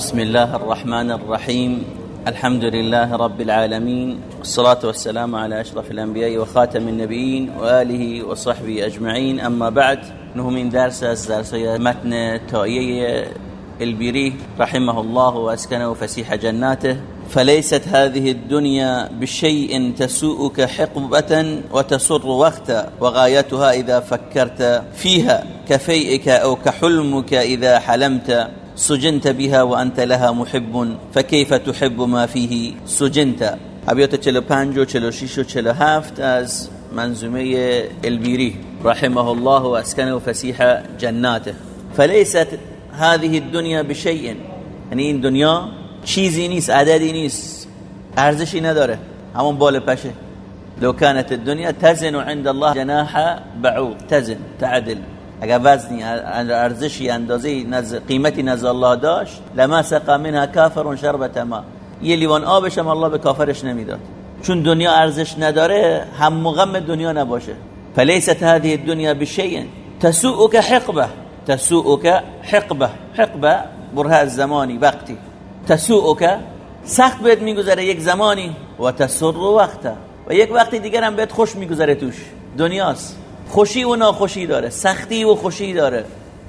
بسم الله الرحمن الرحيم. الحمد لله رب العالمين. والصلاة والسلام على أشرف الأنبياء وخاتم النبيين وآله وصحبه أجمعين. أما بعد نهو من درس درس متن تائية البيري رحمه الله وأسكنه فسيح جناته. فليست هذه الدنيا بشيء تسوءك حقبة وتسر وقتا وغايتها إذا فكرت فيها كفيئك أو كحلمك إذا حلمت. سجنت بها وأنت لها محب فكيف تحب ما فيه؟ سجنت. ابیات 45 و 46 و 47 از منظومه البیری رحمه الله و اسکنه و فسیح جناته. فليست هذه الدنيا بشيء یعنی این دنیا چیزی نیست عددی نیست ارزشی نداره. همون بال پشه. لو كانت الدنيا تزن عند الله جناح بعوض تزن تعدل. اگر وزنی ارزشی اندازه نز... قیمتی نزد الله داشت لما سقا منها کافر شربت ما. یه لیوان آبش هم الله به کافرش نمی‌داد. چون دنیا ارزش نداره هم مغم دنیا نباشه. فلیست هذه الدنيا بشيء تسوءك حقبه تسوءك حقبه حقبه بره الزمانی وقتی. تسوءك سخت بهت میگذره یک زمانی. و تسر وقتا. و یک وقتی دیگر هم بهت خوش میگذره توش. دنیاست. خوشی و ناخوشی داره سختی و خوشی داره.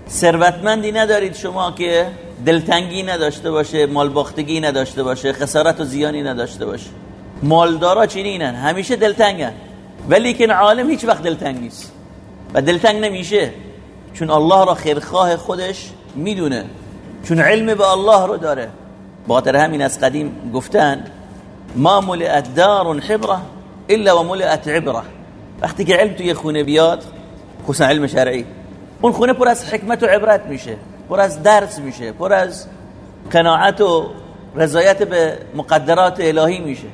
ثروتمندی ندارید شما که دلتنگی نداشته باشه مالباختگی نداشته باشه خسارت و زیانی نداشته باشه. مالدارا چنینن همیشه دلتنگن. ولی که عالم هیچ وقت دلتنگ نیست. و دلتنگ نمیشه. چون الله را خیرخواه خودش می‌دونه. چون علم به الله رو داره. باطر همین از قدیم گفتن ما ملئت دار حبره الا و ملئت عبره. وقتی که علم توی خونه بیاد خصوصا علم شرعی اون خونه پر از حکمت و عبرت میشه پر از درس میشه پر از قناعت و رضایت به مقدرات الهی میشه.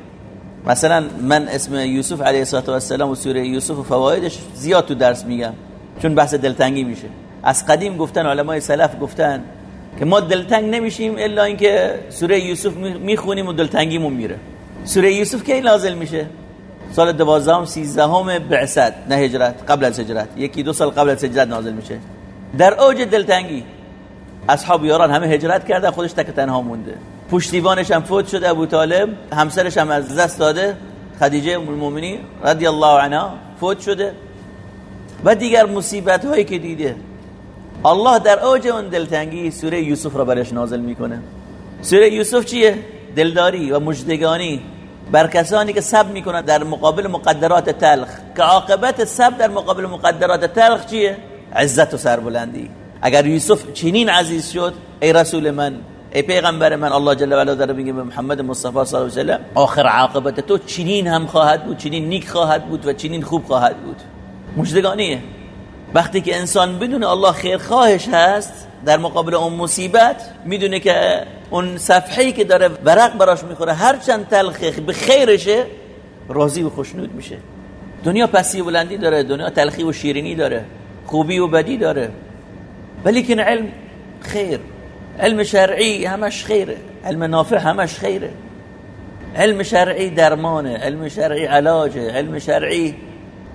مثلا من اسم یوسف علیه السلام و سوره یوسف و فوایدش زیاد تو درس میگم چون بحث دلتنگی میشه. از قدیم گفتن علمای سلف گفتن که ما دلتنگ نمیشیم الا اینکه سوره یوسف می‌خونیم و دلتنگیمون میره. سوره یوسف کی نازل میشه؟ سال دوازدهم سیزدهم بعثت نه هجرت قبل از هجرت. یکی دو سال قبل از هجرت نازل میشه. در اوج دلتنگی اصحاب یاران همه هجرت کردن خودش تک تنها مونده. پشتیبانش هم فوت شده ابو طالب. همسرش هم از دست داده خدیجه المؤمنین رضی الله عنها فوت شده. و دیگر مصیبت هایی که دیده. الله در اوج اون دلتنگی سوره یوسف را برش نازل می‌کنه. سوره یوسف چیه؟ دلداری و مجدگانی بر کسانی که صبر می‌کنن در مقابل مقدرات تلخ. که عاقبت صبر در مقابل مقدرات تلخ چیه؟ عزت و سربلندی. اگر یوسف چنین عزیز شد ای رسول من ای پیغمبر من الله جل و علا داره میگه به محمد مصطفی صلی الله علیه و آخر عاقبت تو چنین هم خواهد بود چنین نیک خواهد بود و چنین خوب خواهد بود. مجدگانیه وقتی که انسان بدون الله خیر خواهش هست در مقابل اون مصیبت می‌دونه که اون صفحه‌ای که داره ورق براش می‌خوره هر چند تلخ به خیرشه راضی و خوشنود میشه. دنیا پسی بلندی داره دنیا تلخی و شیرینی داره خوبی و بدی داره. ولی که علم خیر. علم شرعی همش خیره. علم نافع همش خیره. علم شرعی درمانه علم شرعی علاجه علم شرعی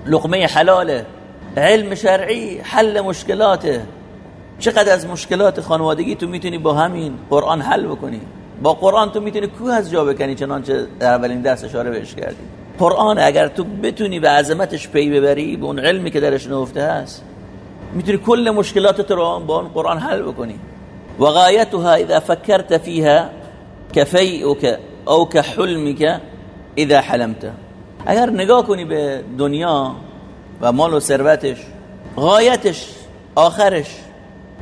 لقمه حلاله. علم شرعی حل مشکلاته. چقدر از مشکلات خانوادگی تو می‌تونی با همین قرآن حل بکنی؟ با قرآن تو می‌تونی کوه از جا بکنی چنانچه در اولین درس اشاره بهش کردی؟ قرآن اگر تو بتونی به عظمتش پی ببری به اون علمی که درش نهفته هست می‌تونی کل مشکلاتت رو با اون قرآن حل بکنی. و غایتها اذا فکرت فيها كفيئك او كحلمك اذا حلمت. اگر نگاه کنی به دنیا و مال و ثروتش غایتش آخرش.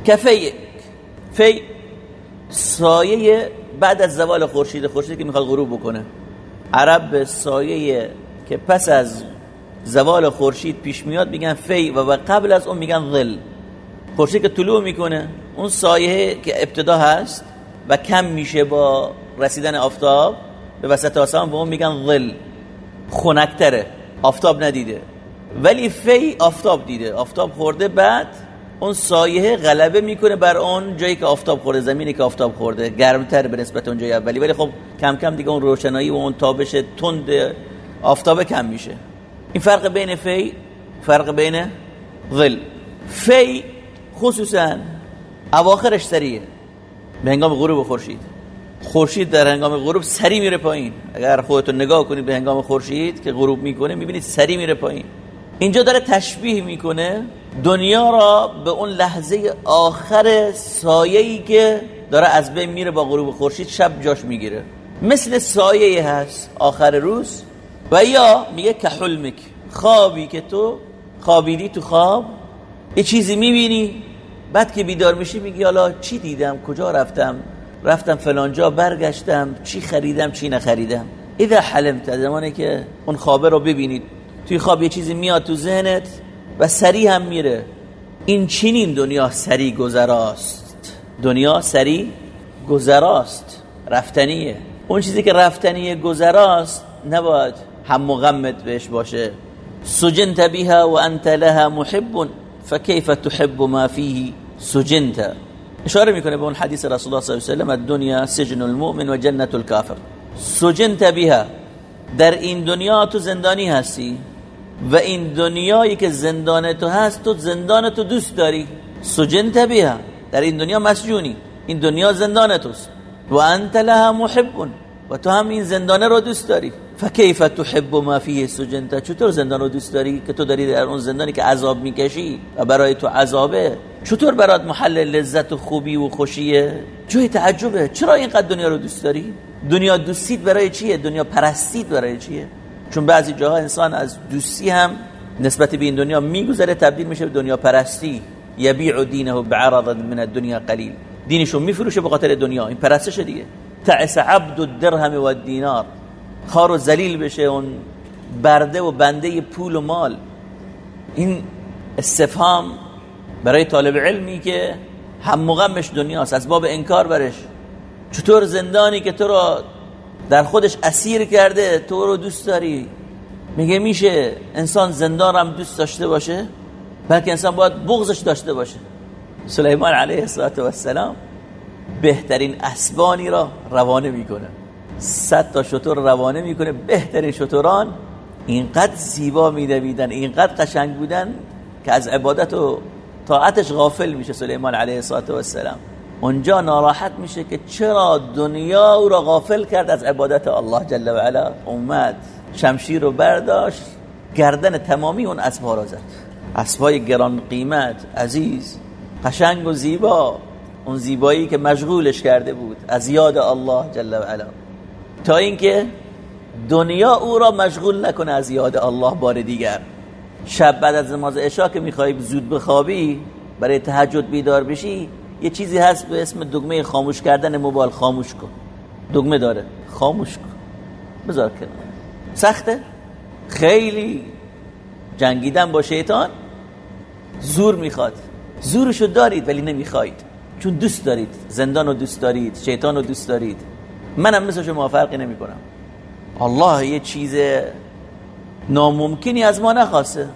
کفی فی سایه بعد از زوال خورشید خورشید که می‌خواد غروب بکنه. عرب سایه که پس از زوال خورشید پیش میاد میگن فی و قبل از اون میگن ظل. خورشید که طلوع می‌کنه اون سایه که ابتدا هست و کم میشه با رسیدن آفتاب به وسط آسمان به اون میگن ظل. خنکتره. آفتاب ندیده. ولی فی آفتاب دیده. آفتاب خورده بعد اون سایه غلبه می‌کنه بر اون جایی که آفتاب خورده زمینی که آفتاب خورده. گرمتر به نسبت اون جای اولی. ولی خب کم کم دیگه اون روشنایی و اون تابش تند آفتاب کم میشه. این فرق بین فی فرق بین ظل. فی خصوصا اواخرش سریه به هنگام غروب خورشید. خورشید در هنگام غروب سری میره پایین. اگر خودتون نگاه کنید به هنگام خورشید که غروب می‌کنه می‌بینید سری میره پایین. اینجا داره تشبیه می‌کنه دنیا را به اون لحظه آخر سایه‌ای که داره از بین میره با غروب خورشید شب جاش می‌گیره. مثل سایه هست آخر روز و یا میگه که حلمک خوابی که تو خوابیدی تو خواب یه چیزی می‌بینی. بعد که بیدار میشی میگی حالا چی دیدم کجا رفتم؟ رفتم فلانجا برگشتم چی خریدم چی نخریدم؟ اذا حلمت زمانی که اون خوابه رو ببینید. توی خواب یه چیزی میاد تو ذهنت و سری هم میره. این چنین دنیا سری گذراست. دنیا سری گذراست. رفتنیه. اون چیزی که رفتنیه گذراست نباید هم مغمت بهش باشه. سجنت بها و انت لها محب فكيف تحب ما فيه سجنت. اشاره می‌کنه به اون حدیث رسول الله صلی الله علیه و سلم الدنیا سجن المؤمن و جنت الكافر سجنت بها. در این دنیا تو زندانی هستی؟ و این دنیایی که زندان تو هست تو زندان تو دوست داری. سجنت بها در این دنیا مسجونی. این دنیا زندان توست. و انت لها محب. و تو هم این زندانه رو دوست داری. فکیف تحب ما فیه سجنت چطور زندان رو دوست داری که تو داری در اون زندانی که عذاب می‌کشی و برای تو عذابه؟ چطور برات محل لذت و خوبی و خوشیه؟ جای تعجبه. چرا اینقدر دنیا رو دوست داری؟ دنیا دوستید برای چیه؟ دنیا پرستید برای چیه؟ چون بعضی جاها انسان از دوستی هم نسبت به این دنیا میگذره تبدیل میشه به دنیا پرستی. یبیع دینه بعرض من الدنیا قلیل. دینشو میفروشه به خاطر دنیا. این پرستش دیگه. تعس عبد الدرهم و الدینار. خار و ذلیل بشه اون برده و بنده پول و مال. این استفهام برای طالب علمی که هم مغمش دنیاست از باب انکار برش. چطور زندانی که تو رو در خودش اسیر کرده تو رو دوست داری؟ میگه میشه انسان زندان هم دوست داشته باشه؟ بلکه انسان باید بغضش داشته باشه. سلیمان علیه السلام بهترین اسبانی را روانه می‌کنه. صد تا شطور روانه می‌کنه. بهترین شطوران اینقدر زیبا میدویدن اینقدر قشنگ بودن که از عبادت و طاعتش غافل میشه سلیمان علیه السلام اونجا ناراحت میشه که چرا دنیا او را غافل کرد از عبادت الله جل و علا. اومد شمشیر رو برداشت گردن تمامی اون اسبها را زد. اسبای گران قیمت عزیز قشنگ و زیبا. اون زیبایی که مشغولش کرده بود از یاد الله جل و علا. تا اینکه دنیا او را مشغول نکنه از یاد الله بار دیگر. شب بعد از نماز عشا که می‌خوای زود بخوابی برای تهجد بیدار بشی یه چیزی هست به اسم دگمه خاموش کردن موبایل خاموش کن. دگمه داره. خاموش کن. بذار کنار. سخته؟ خیلی. جنگیدن با شیطان؟ زور می‌خواد. زورشو دارید ولی نمی‌خواید. چون دوست دارید. زندان رو دوست دارید. شیطان رو دوست دارید. منم مثل شما فرقی نمی کنم الله یه چیز ناممکنی از ما نخواسته.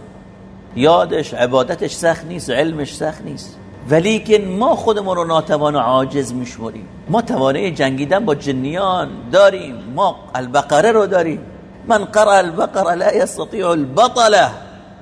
یادش عبادتش سخت نیست علمش سخت نیست. ولی که ما خودمون رو ناتوان و عاجز میشمریم. ما توانه جنگیدن با جنیان داریم. ما البقره رو داریم. من قرأ البقره لا يستطيع البطله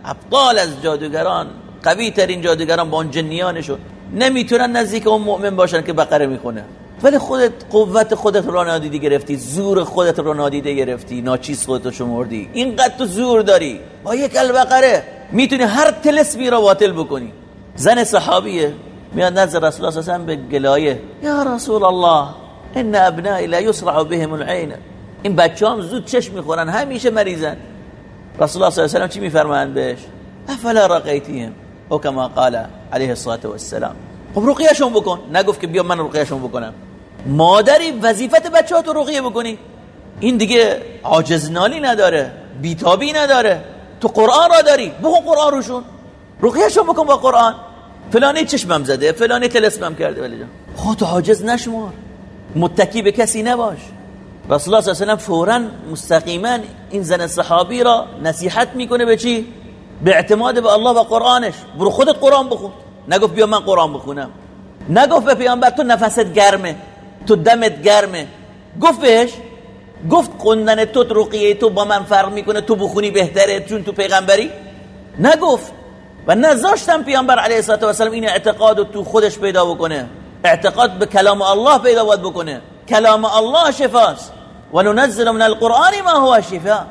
ابطال از جادوگران قوی ترین جادوگران با اون جنیانشون. نمی‌تونن نزدیک اون مؤمن باشن که بقره می‌خونه. ولی خودت قوت خودت رو نادیده گرفتی زور خودت رو نادیده گرفتی ناچیز خودت رو شمردی. اینقدر تو زور داری. با یک البقره می‌تونی هر تلسمی رو باطل بکنی. زن صحابیه. میاد نزد رسول الله صلی به گلایه. یا رسول الله ان ابنائي لا يسرع بهم العين این بچه‌ام زود چشم می‌خورن همیشه مریضن. رسول الله صلی الله علیه و چی میفرمایند بهش افلا رقیتهم او کما قال علیه الصلاه والسلام. خب رقیهشون بکن. نگفت که بیا من رقیهشون بکنم. مادری وظیفت بچه ها تو رقیه بکنی. این دیگه عاجزنالی نداره بیتابی نداره. تو قرآن را داری بخون قرآن روشون. رقیهشون بکن با قرآن. فلانی چشمم زده فلانی تلسمم کرده. ولی جان خود عاجز نشمار. متکی به کسی نباش. رسول الله صلی الله علیه و فورا مستقیما این زن صحابی را نصیحت می‌کنه به چی؟ به اعتماد به الله و قرآنش. برو خودت قرآن بخون. نگفت بیا من قرآن بخونم. نگفت به پیامبر تو نفست گرمه تو دمت گرمه. گفت بهش گفت قندن تو رقیه تو با من فرق می‌کنه تو بخونی بهتره چون تو پیغمبری؟ نگفت. و نذاشتم پیامبر علیه الصلاه و این اعتقاد تو خودش پیدا بکنه. اعتقاد به کلام الله پیدا باید بکنه. کلام الله شفاست. و ننزل من القرآن ما هو شفا.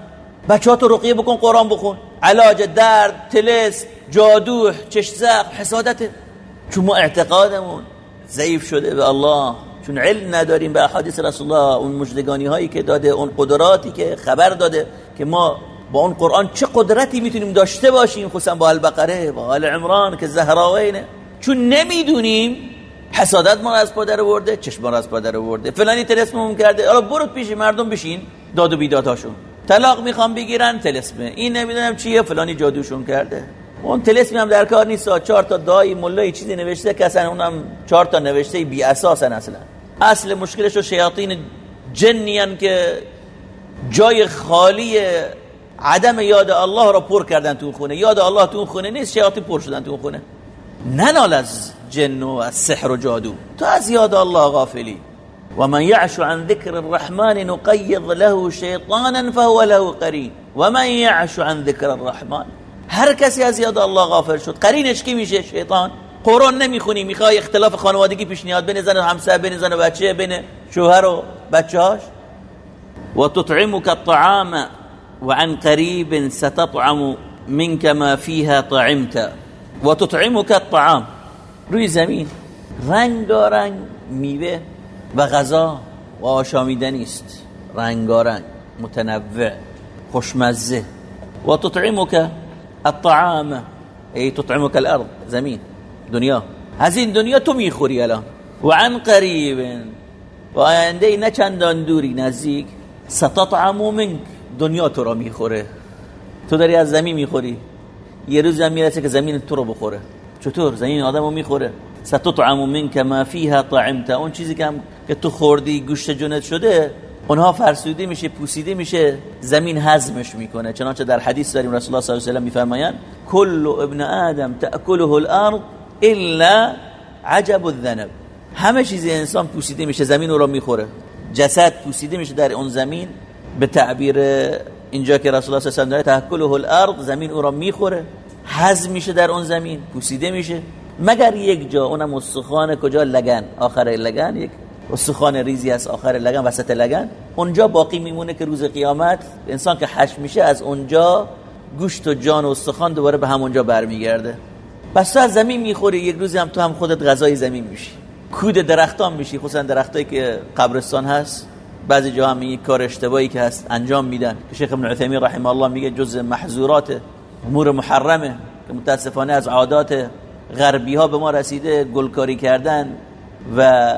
بچه تو رقیه بکن قرآن بخون. علاج درد تلس جادو چش حسادت. چون ما اعتقادمون ضعیف شده به الله. چون علم نداریم به احادیث رسول الله اون مجدگانی هایی که داده اون قدراتی که خبر داده که ما با اون قرآن چه قدرتی می‌تونیم داشته باشیم؟ خصوصا با البقره با آل عمران که زهراوینه. چون نمی‌دونیم حسادت ما از پادر ورده چشم ما از پادر ورده فلانی تلسممون کرده حالا برو پیش مردم بشین داد و بیدادهاشون طلاق می‌خوام بگیرن تلسمه. این نمی‌دونم چیه فلانی جادوشون کرده. اون تلسمی هم در کار نیست چهار تا دایی ملای چیزی نوشته که اصلا اونم چهار تا نوشته بی اساسن اصلا. اصل مشکلش رو شیاطین جنیان که جای خالی عدم یاد الله را پر کردن تو خونه. یاد الله تو خونه نیست شیاطین پر شدن تو خونه. ننال از جن و از سحر و جادو. تو از یاد الله غافلی. و من یعش عن ذکر الرحمن نقید له شیطانا فهو له قرین و من یعش عن ذکر الرحمن. هر کسی از یاد الله غافل شد. قرینش کی میشه؟ شیطان. قرآن نمی‌خونی می‌خوای اختلاف خانوادگی پیش نیاد. بین زن و همسر بین زن و بچه بین شوهر و بچه‌هاش. و تطعمك الطعام وعن قريب ستطعم منك ما فيها طعمت. وتطعمك الطعام. روی زمین. رنگارنگ میوه و غذا و آشامیدنی است رنگارنگ. متنوع. خوشمزه. و تطعمك الطعام. ای تطعمك الارض. زمین. دنیا. از این دنیا تو می‌خوری الان. و عن قریب و آینده نه چندان دوری نزدیک. ستطعم منک. دنیا تو را می‌خوره. تو داری از زمین می‌خوری. یه روز هم می‌رسه که زمین تو رو بخوره. چطور؟ زمین آدمو می‌خوره. ستطعم منک ما فیها طعمت. اون چیزی که, که تو خوردی گوشت جنت شده اونها فرسوده میشه پوسیده میشه زمین هضمش می‌کنه. چنانچه در حدیث داریم رسول الله صلی الله علیه و میفرمایند کل ابن آدم تاکله الارض الا عجب الذنب. همه چیز انسان پوسیده میشه زمین رو می‌خوره. جسد پوسیده میشه در اون زمین. به تعبیر اینجا که رسول الله صلی الله علیه و تاکله الارض زمین او را می‌خوره هضم میشه در اون زمین پوسیده میشه. مگر یک جا اونم استخوان کجا؟ لگن آخر لگن یک استخوان ریزی از آخر لگن وسط لگن. اونجا باقی میمونه که روز قیامت انسان که حش میشه از اونجا گوشت و جان و استخوان دوباره به همونجا برمیگرده. پس تو از زمین می‌خوری یک روزی هم تو هم خودت غذای زمین میشی. کود درختان میشی خصوصا درختایی که قبرستان هست. بعضی جا هم این کار اشتباهی که هست انجام میدن. شیخ ابن عثیمین رحمه الله میگه جز محظورات امور محرمه که متاسفانه از عادات غربی ها به ما رسیده گلکاری کردن و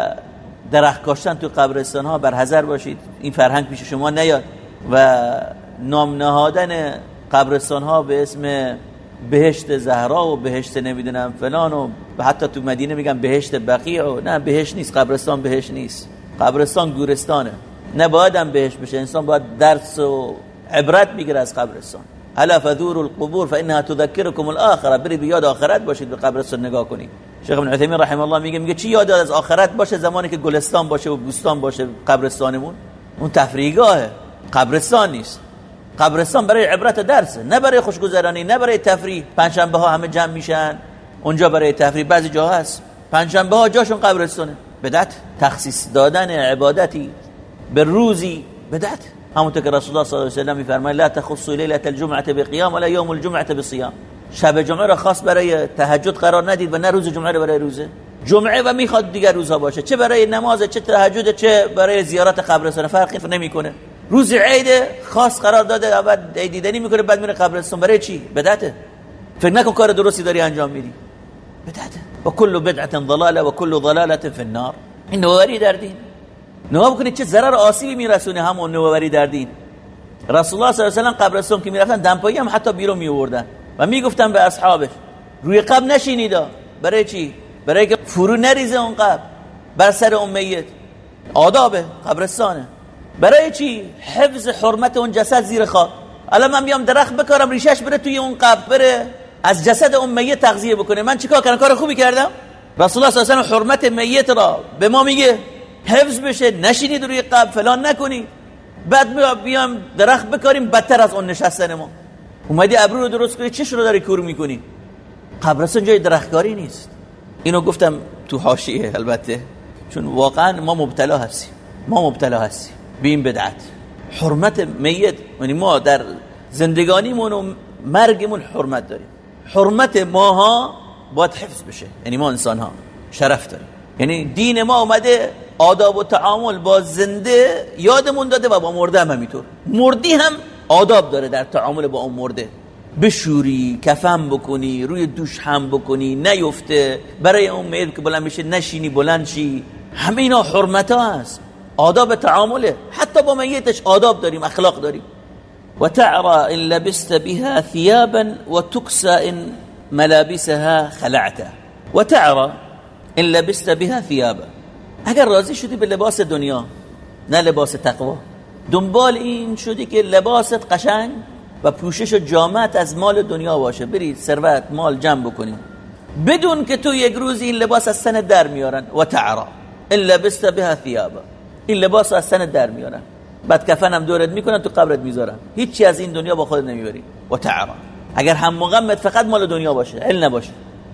درخت کاشتن تو قبرستان ها بر حذر باشید این فرهنگ پیش شما نیاد و نام نهادن قبرستان ها به اسم بهشت زهرا و بهشت نمی‌دونم فلان و حتی تو مدینه میگن بهشت بقیع و نه بهشت نیست قبرستان بهشت نیست. قبرستان گورستانه. نباید هم بهش بشه. انسان باید درس و عبرت بگیره از قبرستان. الا فذور القبور فانها تذكركم الاخره. بری به یاد آخرت باشید به قبرستان نگاه کنید. شیخ ابن عثیمین رحمه الله میگه میگه چی یاد از آخرت باشه زمانی که گلستان باشه و بوستان باشه قبرستانمون؟ اون تفریحگاهه. قبرستان نیست. قبرستان برای عبرت درس نه برای خوشگذرانی نه برای تفریح. پنجشنبه ها همه جمع میشن. اونجا برای تفریح بعضی جاها هست. پنجشنبه ها جاشون قبرستانه. بدعت تخصیص دادن عبادتی. به روزی بدعت همونطور که رسول الله صلی الله علیه و سلم میفرماید لا تخصوا لیله الجمعه بقیام ولا یوم الجمعه بصیام شب جمعه را خاص برای تهجد قرار ندید و نه روز جمعه را برای روزه. جمعه و می‌خواد دیگر روزها باشه. چه برای نماز چه تهجد چه برای زیارت قبرستان. فرقی نمی‌کنه. روز عید خاص قرار داده بعد دیدنی می‌کنه بعد میره قبرستان. برای چی؟ بدعته فکر نکن کار درستی داری انجام میدی. بدعته و کل بدعت ضلاله و کل ضلاله فی النار. این نواری در دین. نگاه بکنید چه ضرر آسیبی میرسونه همون نوآوری در دین رسول الله صلی الله علیه و سلم قبرستان که می‌رفتن دمپایی هم حتی بیرون میوردن و می‌گفتن به اصحابش روی قبر نشینیدا. برای چی؟ برای که فرو نریزه اون قبر. بر سر اون میت. آداب قبرستانه. برای چی؟ حفظ حرمت اون جسد زیر خاک. الان من میام درخت بکارم ریشش بره توی اون قبر بره از جسد اون میت تغذیه بکنه. من چیکار کردم؟ کار خوبی کردم؟ رسول الله صلی الله علیه و حرمت میت را به ما میگه. حفظ بشه نشینید روی قبر فلان نکنی. بعد بیام درخت بکاریم بدتر از اون نشستن ما. اومدی ابرو رو درست کنی چش رو داری کور می‌کنی؟ قبرستان جای درختکاری نیست. اینو گفتم تو حاشیه البته. چون واقعا ما مبتلا هستیم. ما مبتلا هستیم. به بدعت. حرمت میت یعنی ما در زندگانیمون و مرگمون حرمت داریم. حرمت ماها باید حفظ بشه. یعنی ما انسان ها شرف داریم. یعنی دین ما اومده آداب و تعامل با زنده یادمون داده و با مرده هم همینطور. مردی هم آداب داره در تعامل با اون مرده. بشوری کفن بکنی روی دوش هم بکنی نیفته برای اون میل که بلند میشه نشینی بلند شی. همه اینا حرمت ها هست. آداب تعامله. حتی با میتش آداب داریم اخلاق داریم. و تعرى ان لبست بها ثيابا وتكسى ان ملابسها خلعته و تعرى ان لبست بها ثيابا اگر راضی شدی به لباس دنیا نه لباس تقوا. دنبال این شدی که لباست قشنگ و پوشش و جامعت از مال دنیا باشه. برید ثروت مال جمع بکنی. بدون که تو یک روز این لباس از سن در میارن. و تعرا. ان لبست بها ثيابا این لباس از سن در میارن. بعد کفن هم دورت می‌کنن تو قبرت می‌ذارن. هیچی از این دنیا با خود نمی‌بری. و تعرا. اگر هم مغمت فقط مال دنیا باشه. علم نباشه.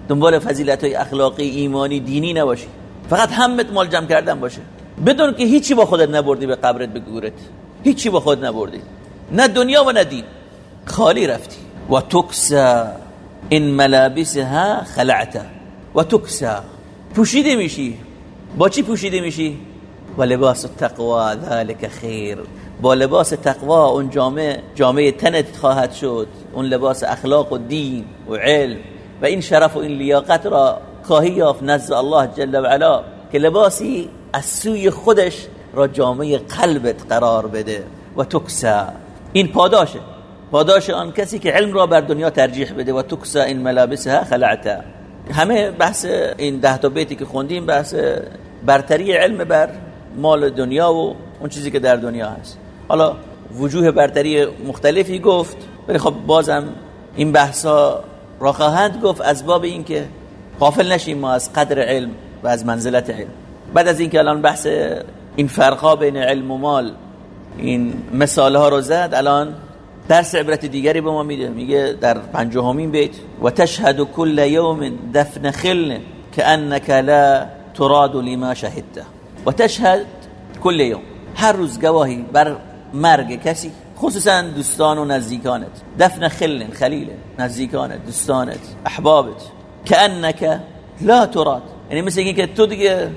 دنبال فضیلت های اخلاقی ایمانی دینی نباشی. فقط همت مال جمع کردن باشه. بدون که هیچی با خودت نبردی به قبرت به گورت. هیچی با خود نبردی. نه دنیا و نه دین. خالی رفتی. و تکسا این ملابسها خلعته و تکسا. پوشیده میشی. با چی پوشیده میشی؟ و لباس تقوا ذلك خیر. با لباس تقوا اون جامعه جامعه تنت خواهد شد. اون لباس اخلاق و دین و علم. و این شرف و این لیاقت را خواهی یافت نزد الله جل و علا که لباسی از سوی خودش را جامعه قلبت قرار بده و تکسا. این پاداشه. پاداش آن کسی که علم را بر دنیا ترجیح بده و تکسا این ملابسها خلعتا. همه بحث این ده تا بیتی که خوندیم بحث برتری علم بر مال دنیا و اون چیزی که در دنیا هست. حالا وجوه برتری مختلفی گفت ولی خب بازم این بحثا را خواهند گفت از باب این که غافل نشیم ما از قدر علم و از منزلت علم. بعد از اینکه الان بحث این فرقا بین علم و مال این مثال ها رو زد الان درس عبرت دیگری به ما میده. میگه در پنجمین بیت و تشهد كل يوم دفن خل كانك لا تراد لما شهدته و تشهد كل يوم هر روز گواهی بر مرگ کسی خصوصا دوستان و نزدیکانت. دفن خل خلیل نزدیکانت دوستانت احبابت. كانك لا تراد. یعنی مثل اینکه تو دیگه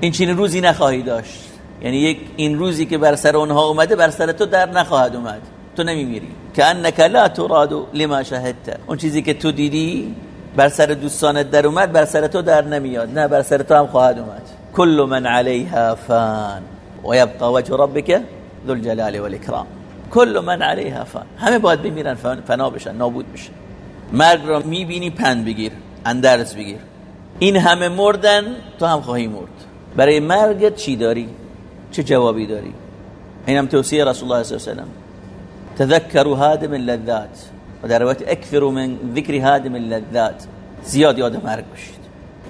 این چین روزی نخواهی داشت. یعنی یک این روزی که بر سر اونها اومده بر سر تو در نخواهد اومد. تو نمیمیری. که انک لا تراد لما شهدت. اون چیزی که تو دیدی بر سر دوستانت در اومد بر سر تو در نمیاد. نه بر سر تو هم خواهد اومد. کل من علیها فان. و یبقى وجه ربک ذو الجلال والاکرام کل من علیها فان. همه باید بمیرن فنا بشن نابود بشن. مرگ را می‌بینی پند بگیر. اندرس بگیر. این همه مردن تو هم خواهی مرد. برای مرگت چی داری؟ چه جوابی داری؟ اینم توصیه رسول الله صلی الله علیه و تذكروا هادم اللذات. و در روایت اکثروا من ذکر هادم اللذات. زیاد یاد مرگ باشید.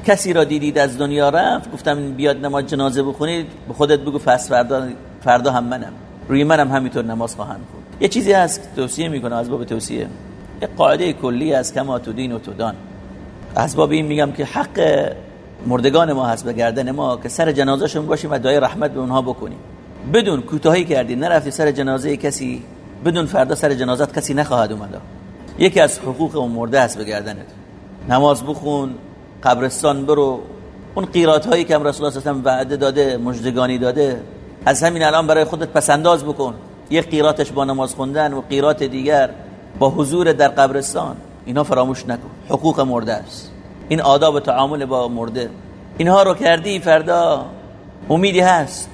کسی را دیدید از دنیا رفت گفتم بیاد نماز جنازه بخونید به خودت بگو فس فردا فردا هم منم. روی منم همینطور نماز خواهند بود یه چیزی هست توصیه می‌کنه از باب توصیه. یه قاعده کلی از کما تو دین و دان از باب این میگم که حق مردگان ما هست به گردن ما که سر جنازهشون باشیم و دعای رحمت به اونها بکنیم. بدون کوتاهی کردی نرفتی سر جنازه کسی بدون فردا سر جنازت کسی نخواهد اومد. یکی از حقوق اون مرده هست به گردنت. نماز بخون قبرستان برو. اون قیرات هایی که رسول الله صلی وعده داده مجدگانی داده از همین الان برای خودت پسنداز بکن. یک قیراتش با نماز خوندن و قیرات دیگر با حضور در قبرستان. اینا فراموش نکن. حقوق مرده است. این آداب تعامل با مرده. اینها رو کردی فردا. امیدی هست.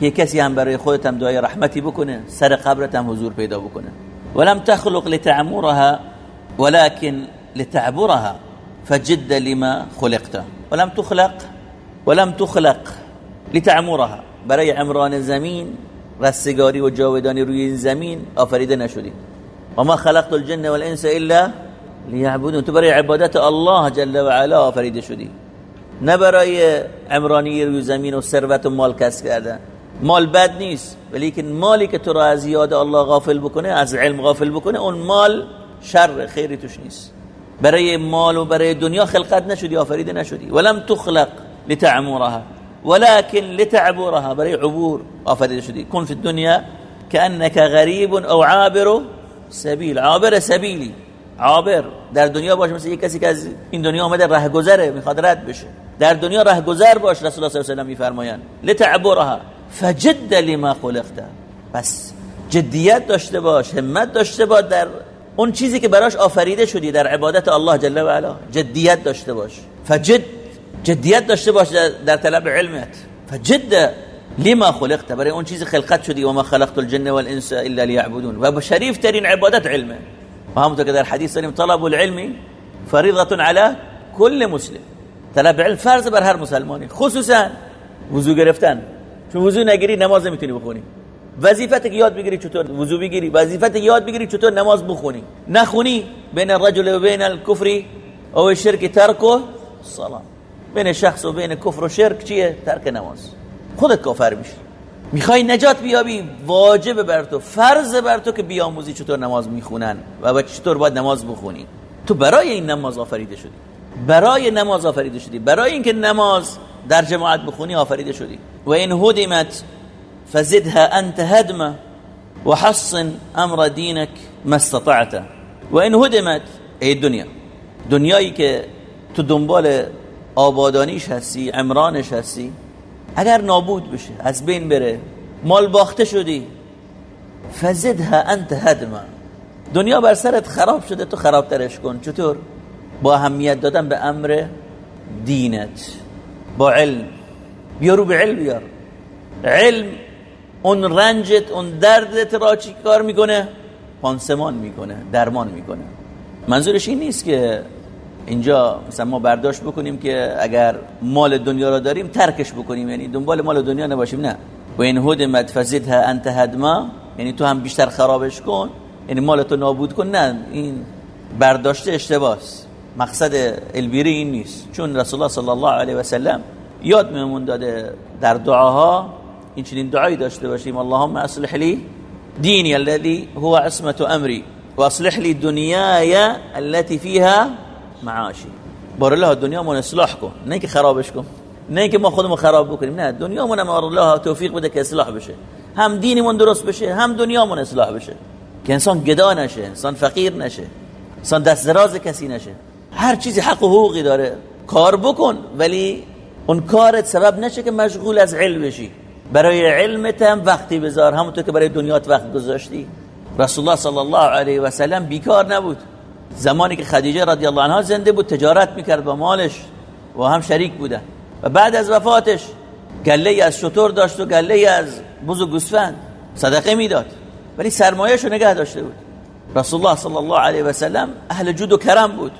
که کسی هم برای خودت هم دعای رحمتی بکنه. سر قبرت هم حضور پیدا بکنه. ولم تخلق لتعمرها ولكن لتعبرها. فجد لما خلقت. ولم تخلق ولم تخلق لتعمرها. برای عمران زمین رستگاری و جاودانی روی زمین آفریده نشدی. و ما خلقت الجن والانس الا لیعبدون تو برای عبادت الله جل و علا آفریده شدی. نه برای عمرانی روی زمین و ثروت و مال کسب کردن. مال بد نیست ولی مالی که تو را از یاد الله غافل بکنه از علم غافل بکنه اون مال شر خیری توش نیست. برای مال و برای دنیا خلقت نشدی آفریده نشدی. ولم تخلق لتعمرها ولكن لتعبرها برای عبور آفریده شدی. کن فی الدنیا كأنك غریب او عابر سبیل. عابر سبیلی. عابر در دنیا باش مثل یک کسی که از این دنیا آمده رهگذره می‌خواد رد بشه. در دنیا رهگذر باش رسول الله صلی الله علیه و میفرمایند. لتعبرها فجد لما خلقت. پس جدیت داشته باش همت داشته باش در اون چیزی که براش آفریده شدی در عبادت الله جل و علا. جدیت داشته باش. فجد جدیت داشته باش در طلب علمت. فجد لما خلقت. برای اون چیزی خلقت شدی. و ما خلقت الجن والانس الا ليعبدون. و شریف ترین عبادت علمه. و همونطور که در حدیث داریم طلب العلم فریضه على كل مسلم. طلب علم فرض بر هر مسلمانی خصوصا وضو گرفتن. چون وضو نگیری نماز نمی‌تونی بخونی. وظیفت که یاد بگیری چطور وضو بگیری. وظیفت یاد بگیری چطور نماز بخونی. نخونی بین الرجل و بین الكفر او الشرك ترکه صلاه بین شخص و بین کفر و شرک چیه؟ ترک نماز. خودت کافر میشی. می‌خوای نجات بیابی واجب بر تو فرض بر تو که بیاموزی چطور نماز می‌خونن و چطور باید نماز بخونی. تو برای این نماز آفریده شدی. برای نماز آفریده شدی. برای اینکه نماز در جماعت بخونی آفریده شدی. و این هدمت فزدها انت هدمه وحصن امر دینك ما استطعت. و این هدمت ای دنیا. دنیایی که تو دنبال آبادانیش هستی عمرانش هستی اگر نابود بشه از بین بره مال باخته شدی. فزدها انت هدمه دنیا بر سرت خراب شده تو خرابترش کن. چطور؟ با اهمیت دادن به امر دینت. با علم. بیارو به علم بیار. علم اون رنجت اون دردت را چی کار می‌کنه؟ پانسمان می‌کنه درمان می‌کنه. منظورش این نیست که اینجا مثلا ما برداشت بکنیم که اگر مال دنیا را داریم ترکش بکنیم. یعنی دنبال مال دنیا نباشیم نه. و این هدمت فزدها انت هدما یعنی تو هم بیشتر خرابش کن. یعنی مال تو نابود کن. نه این برداشته اشتباس مقصد البیری این نیست. چون رسول الله صلی الله علیه و سلم یاد میمون داده در دعاها این چنین دعایی داشته باشیم. اللهم اصلح لی دینی الذي هو عصمت امری و اصلح لی دنیای التي فيها معاشی. بار الله دنیا من اصلاح کن. نه که خرابش کن. نه که ما خودمون خراب بکنیم. نه دنیا من الله توفیق بده که اصلاح بشه. هم دینمون درست بشه هم دنیامون اصلاح بشه. که انسان گدا نشه انسان فقیر نشه انسان دست دراز کسی نشه. هر چیزی حق و حقوقی داره. کار بکن ولی اون کارت سبب نشه که مشغول از علم بشی. برای علمت هم وقتی بذار. همونطور که برای دنیات وقت گذاشتی. رسول الله صلی الله علیه و سلم بیکار نبود. زمانی که خدیجه رضی الله عنها زنده بود تجارت می‌کرد با مالش و هم شریک بودن و بعد از وفاتش گله از شطور داشت و گله از بز و گوسفند صدقه می‌داد. ولی سرمایه‌شو نگه داشته بود. رسول الله صلی الله علیه و سلم اهل جود و کرم بود.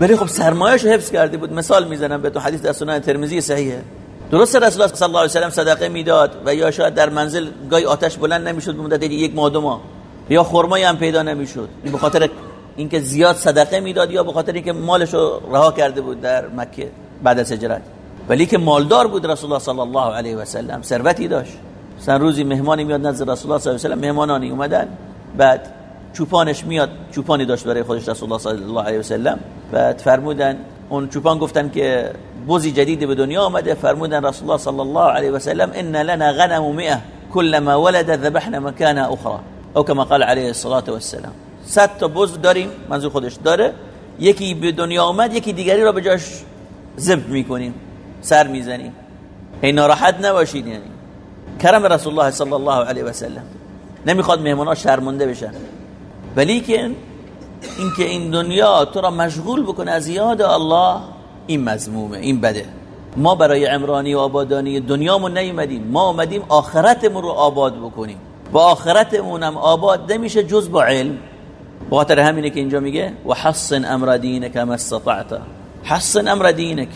ولی خب سرمایه‌شو حفظ کرده بود. مثال می‌زنم به تو حدیث در سنن ترمذی صحیحه. درست رسول الله صلی الله علیه و سلم صدقه می‌داد و یا شاید در منزل گای آتش بلند نمی‌شد به مدت یک ماه دو ماه. یا خرمایی هم پیدا نمی‌شد. به خاطر اینکه زیاد صدقه می‌داد یا به خاطر اینکه مالش رو رها کرده بود در مکه بعد از هجرت. ولی که مالدار بود رسول الله صلی الله علیه و سلم ثروتی داشت. سن روزی مهمانی میاد نزد رسول الله صلی الله علیه و سلم مهمانانی اومدن. بعد چوپانش میاد چوپانی داشت برای خودش رسول الله صلی الله علیه و سلم. بعد فرمودن اون چوپان گفتن که بوزی جدید به دنیا آمده. فرمودن رسول الله صلی الله علیه و سلم ان لنا غنم 100 كلما ولد ذبحنا مكانها اخرى. او كما قال عليه الصلاه والسلام. صد تا بز داریم منظور خودش داره. یکی به دنیا آمد یکی دیگری را به جاش ذبح می‌کنیم سر می‌زنیم. این ناراحت نباشید یعنی. کرم رسول الله صلی الله علیه و سلم. نمی‌خواد مهمونا شرمنده بشن. ولی که اینکه این دنیا تو را مشغول بکنه از یاد الله این مضمومه این بده. ما برای عمرانی و آبادانی دنیامون نیومدیم. ما اومدیم آخرتمون رو آباد بکنیم. و آخرتمون هم آباد نمیشه جز با علم. بخاطر همینه که اینجا میگه و حسن امر دینک ما استطعت. حسن امر دینک.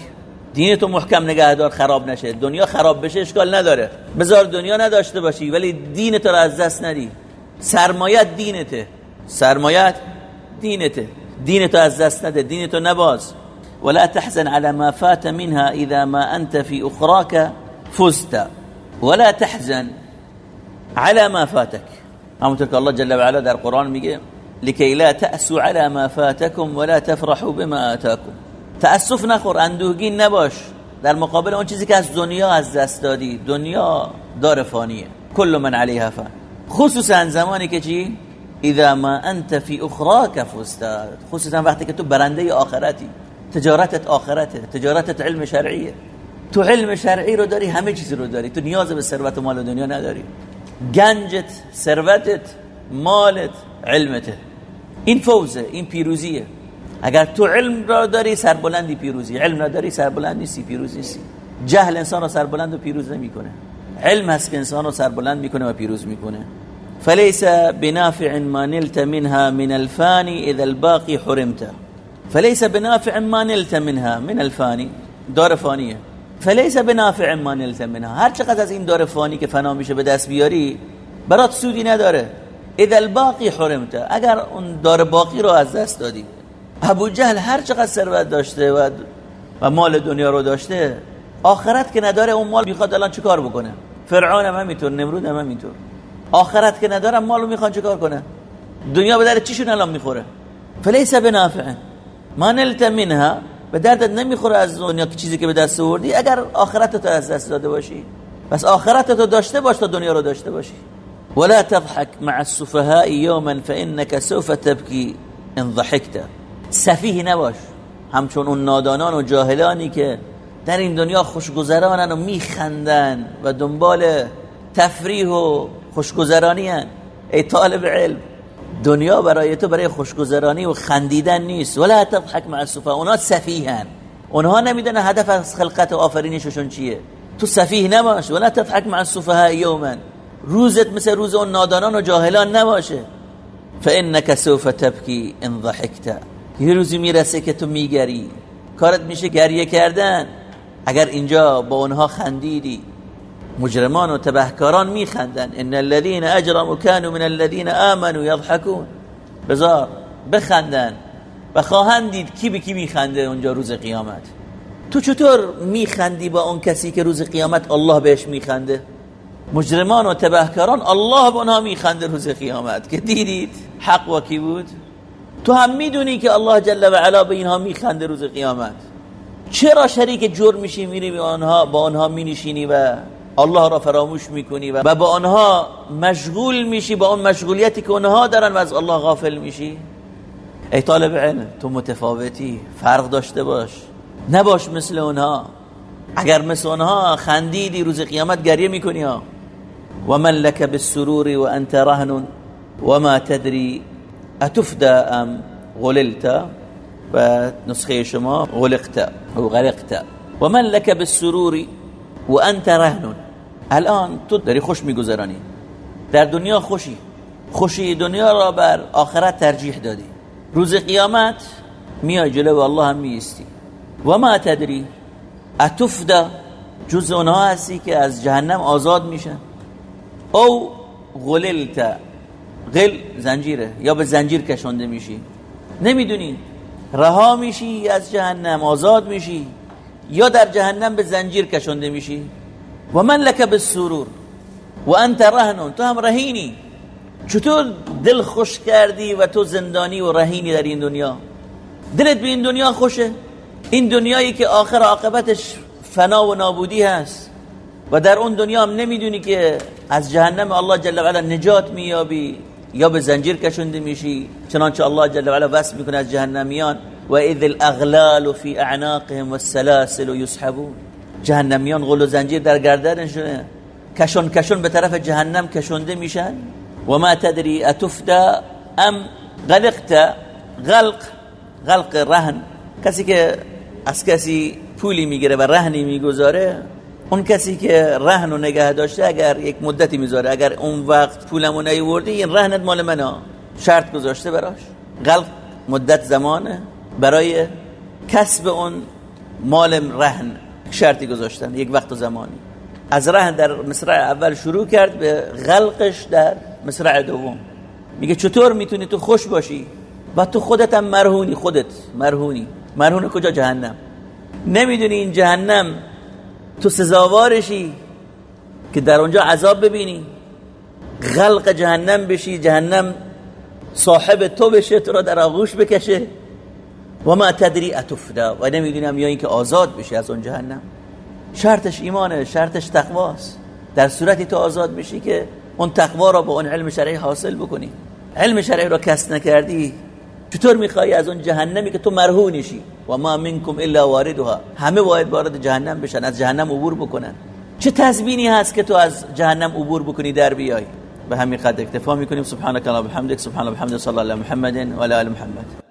دینتو محکم نگهدار خراب نشه. دنیا خراب بشه اشکال نداره. بذار دنیا نداشته باشی ولی دینت رو از دست ندی. سرمایت دینته. سرمایت دینته. دینتو از دست نده. دینتو نباز. ولا تحزن على ما فات منها اذا ما انت في اخراك فزت. ولا تحزن على ما فاتك. همونطور که الله جل وعلا در قرآن میگه لكي لا تأسوا على ما فاتكم ولا تفرحوا بما آتاكم. تأسف نخور اندوهگین نباش. در مقابل اون چیزی که از دنیا از دست دادی دنیا دار فانیه. کل من علیها فان. خصوصا زمانی که چی؟ اذا ما انت فی اخراک فستاد خصوصا وقتی که تو برنده آخرتی. تجارتت آخرته. تجارتت علم شرعیه. تو علم شرعی رو داری همه چیز رو داری. تو نیاز به ثروت و مال دنیا نداری. گنجت ثروتت مالت علمته. این فوزه این پیروزیه. اگر تو علم را داری سربلندی پیروزی. علم نداری سربلند نیستی پیروز نیستی. جهل انسان رو سربلند و پیروز نمی‌کنه. علم هست که انسان رو سربلند می‌کنه و پیروز می‌کنه. فليس بنافع ما نلت منها من الفاني اذا الباقي حرمته فليس بنافع ما نلت منها من الفاني دار فانیه. فليس بنافع ما نلت منها. هر چقدر از این دار فانی که فنا میشه به دست بیاری برات سودی نداره. اذا الباقی حرمته اگر اون دار باقی رو از دست دادی. ابو جهل هر چقدر ثروت داشته و و مال دنیا رو داشته آخرت که نداره اون مال می‌خواد الان چیکار بکنه؟ فرعون هم همینطور نمرود هم همینطور. آخرت که نداره مالو می‌خواد چیکار کنه؟ دنیا به در چیشون الان می‌خوره؟ فلیس بنافع. ما نلت منها. به دردت نمی‌خوره از دنیا که چیزی که به دست آوردی. اگر آخرت تو از دست داده باشی. پس آخرت تو داشته باش تا دنیا رو داشته باشی. ولا تضحك مع السفهاء يوما فانك سوف تبكي ان ضحكت. سفیه نباش. همچون اون نادانان و جاهلانی که در این دنیا خوشگذرانن و میخندن و دنبال تفریح و خوشگذرانی هن. ای طالب علم دنیا برای تو برای خوشگذرانی و خندیدن نیست. ولا تضحك مع السفهاء. اونا سفیهن اونها نمی‌دونن هدف از خلقت و آفرینششون چیه. تو سفیه نباش. ولا تضحك مع السفهاء یوما. روزت مثل روز اون نادانان و جاهلان نباشه. فانك سوف تبكي ان ضحكت یه روزی می‌رسه که تو میگری. کارت میشه گریه کردن. اگر اینجا با اونها خندیدی. مجرمان و تبهکاران میخندن. ان الذين اجرموا كانوا من الذين امنوا يضحكون بزار بخندن و خواهند دید کی به کی میخنده اونجا روز قیامت. تو چطور میخندی با اون کسی که روز قیامت الله بهش میخنده؟ مجرمان و تبهکاران الله به اونها میخنده روز قیامت. که دیدید حق و کی بود؟ تو هم می‌دونی که الله جل و علا به اینها میخنده روز قیامت. چرا شریک جرم میشی میری به آنها با آنها مینشینی و الله را فراموش می‌کنی و با آنها مشغول میشی با اون مشغولیتی که آنها دارن و از الله غافل میشی؟ ای طالب علم تو متفاوتی فرق داشته باش. نباش مثل اونها. اگر مثل اونها خندیدی روز قیامت گریه می‌کنی ها. و من لك بالسرور و انت رهن و ما تدری اتفدا ام غللت؟ و نسخه شما غلقت او غرقت. و من لك بالسرور و انت رهن. الان تو داری خوش میگذرانی. در دنیا خوشی. خوشی دنیا را بر آخرت ترجیح دادی. روز قیامت میای جلو الله هم میستی و ما تدری اتفدا جز اونها هستی که از جهنم آزاد میشن. او غللت. غل زنجیره. یا به زنجیر کشانده میشی. نمی‌دونی. رها میشی از جهنم آزاد میشی. یا در جهنم به زنجیر کشانده میشی. و من لک بالسرور. و انت رهن. تو هم رهینی. چطور دل خوش کردی و تو زندانی و رهینی در این دنیا؟ دلت به این دنیا خوشه؟ این دنیایی که آخر عاقبتش فنا و نابودی هست. و در اون دنیا هم نمی‌دونی که از جهنم الله جل و علا نجات میابی یا به زنجیر کشنده میشی. چنانچه الله جل و علا وصف می‌کنه از جهنمیان. و اذ الاغلال فی اعناقهم والسلاسل یسحبون. جهنمیان غل و زنجیر در گردنشونه. کشون کشون به طرف جهنم کشنده میشن. و ما تدری اتفدا ام غلقت غلق غلق رهن. کسی که از کسی پولی می‌گیره و رهنی می‌گذاره اون کسی که رهن و نگه داشته اگر یک مدتی می‌ذاره اگر اون وقت پولمو نیوردی این رهنت مال منه. شرط گذاشته براش. غلق مدت زمانه برای کسب اون مال رهن. شرطی گذاشتن یک وقت و زمانی. از رهن در مصرع اول شروع کرد به غلقش در مصرع دوم. میگه چطور می‌تونی تو خوش باشی؟ و تو خودت هم مرهونی خودت مرهونی. مرهون کجا؟ جهنم. نمی‌دونی این جهنم تو سزاوارشی که در اونجا عذاب ببینی غلق جهنم بشی جهنم صاحب تو بشه تو را در آغوش بکشه. و ما تدری اتفدا و نمی‌دونم یا اینکه آزاد بشی از اون جهنم. شرطش ایمانه شرطش تقواست. در صورتی تو آزاد میشی که اون تقوا را با اون علم شرعی حاصل بکنی. علم شرعی را کسب نکردی. چطور می‌خوای از اون جهنمی که تو مرهونشی؟ و ما منکم الا واردها. همه باید وارد جهنم بشن از جهنم عبور بکنن. چه تضمینی هست که تو از جهنم عبور بکنی در بیای؟ به همین قدر اکتفا می‌کنیم. سبحانك اللهم وبحمدك سبحان الله وبحمده صلی الله علی محمد و علی محمد.